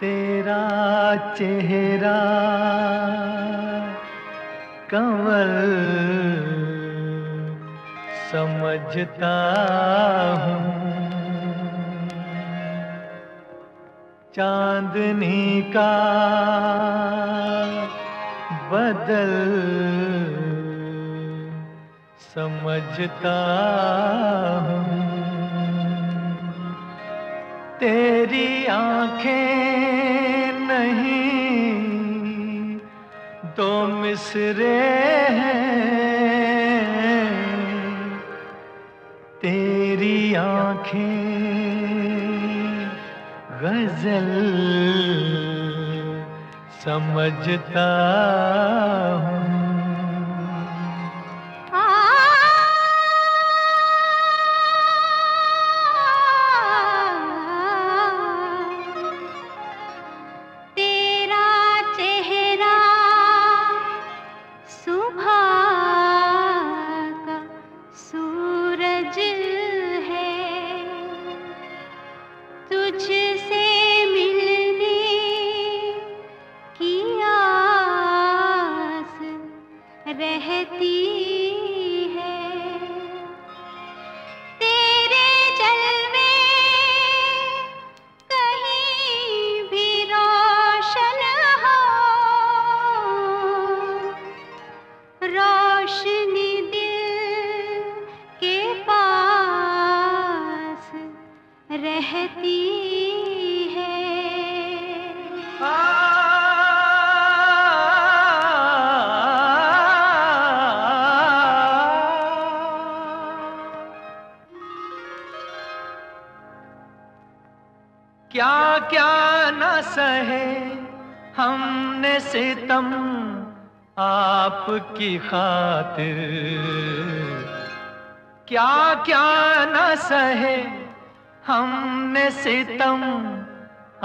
तेरा चेहरा कंवल समझता हूँ। चांदनी का बदल समझता हूँ। तेरी आँखें नहीं दो मिसरे हैं। तेरी आँखें गज़ल समझता हूँ। क्या क्या न सहे हमने सितम आपकी खातिर। क्या क्या न सहे हमने सितम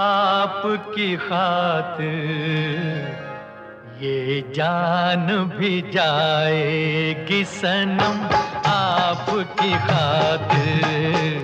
आपकी खातिर ये जान भी जाएगी सनम आपकी खातिर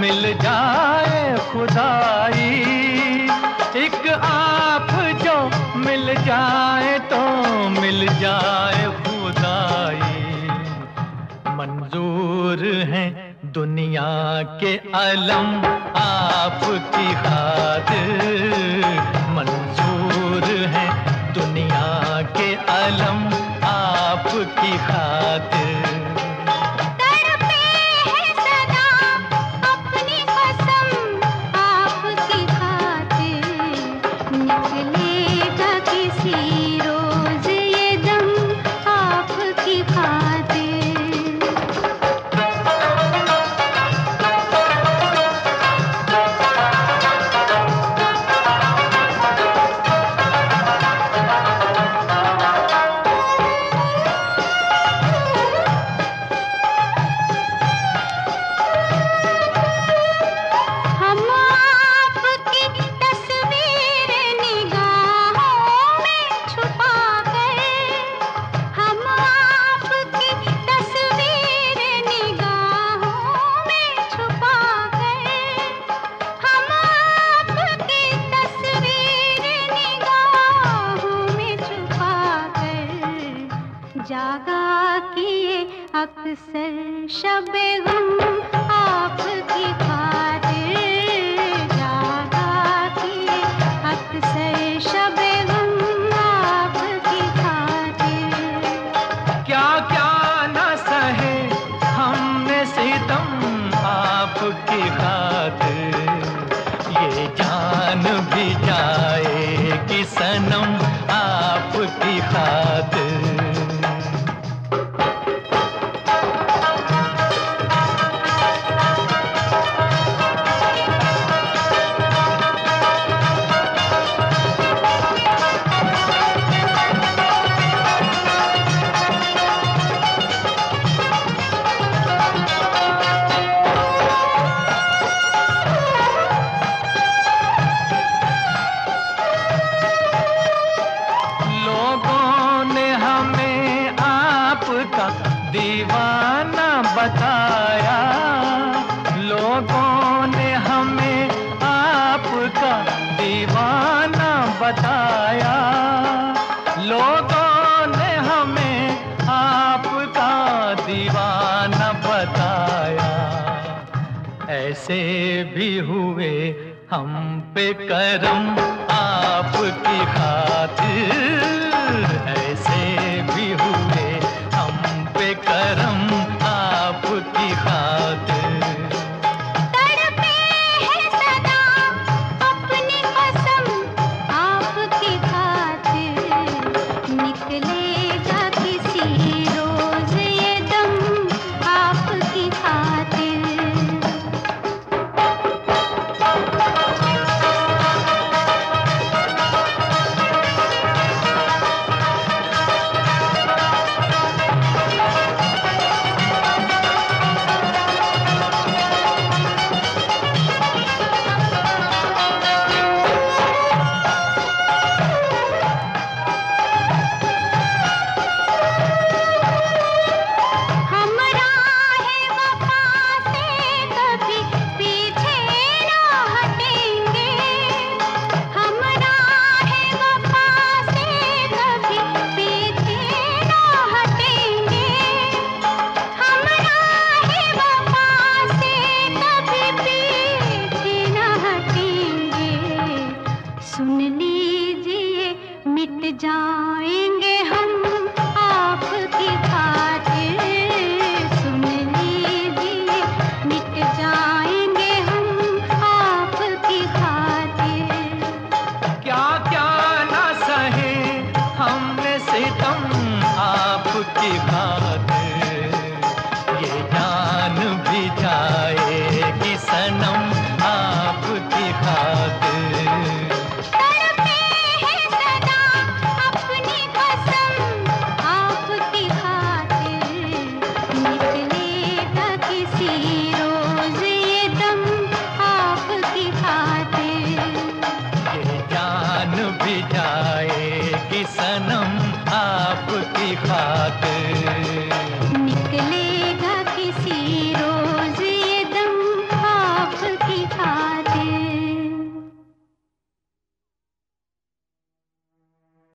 मिल जाए खुदाई। एक आप जो मिल जाए तो मिल जाए खुदाई। मंजूर है दुनिया के अलम, आपकी खातिर मंजूर है दुनिया के अलम, आपकी खातिर जागा किए अक्सर शबे हम आपकी बात दीवाना बताया। लोगों ने हमें आपका दीवाना बताया। ऐसे भी हुए हम पे करम। जान भी जा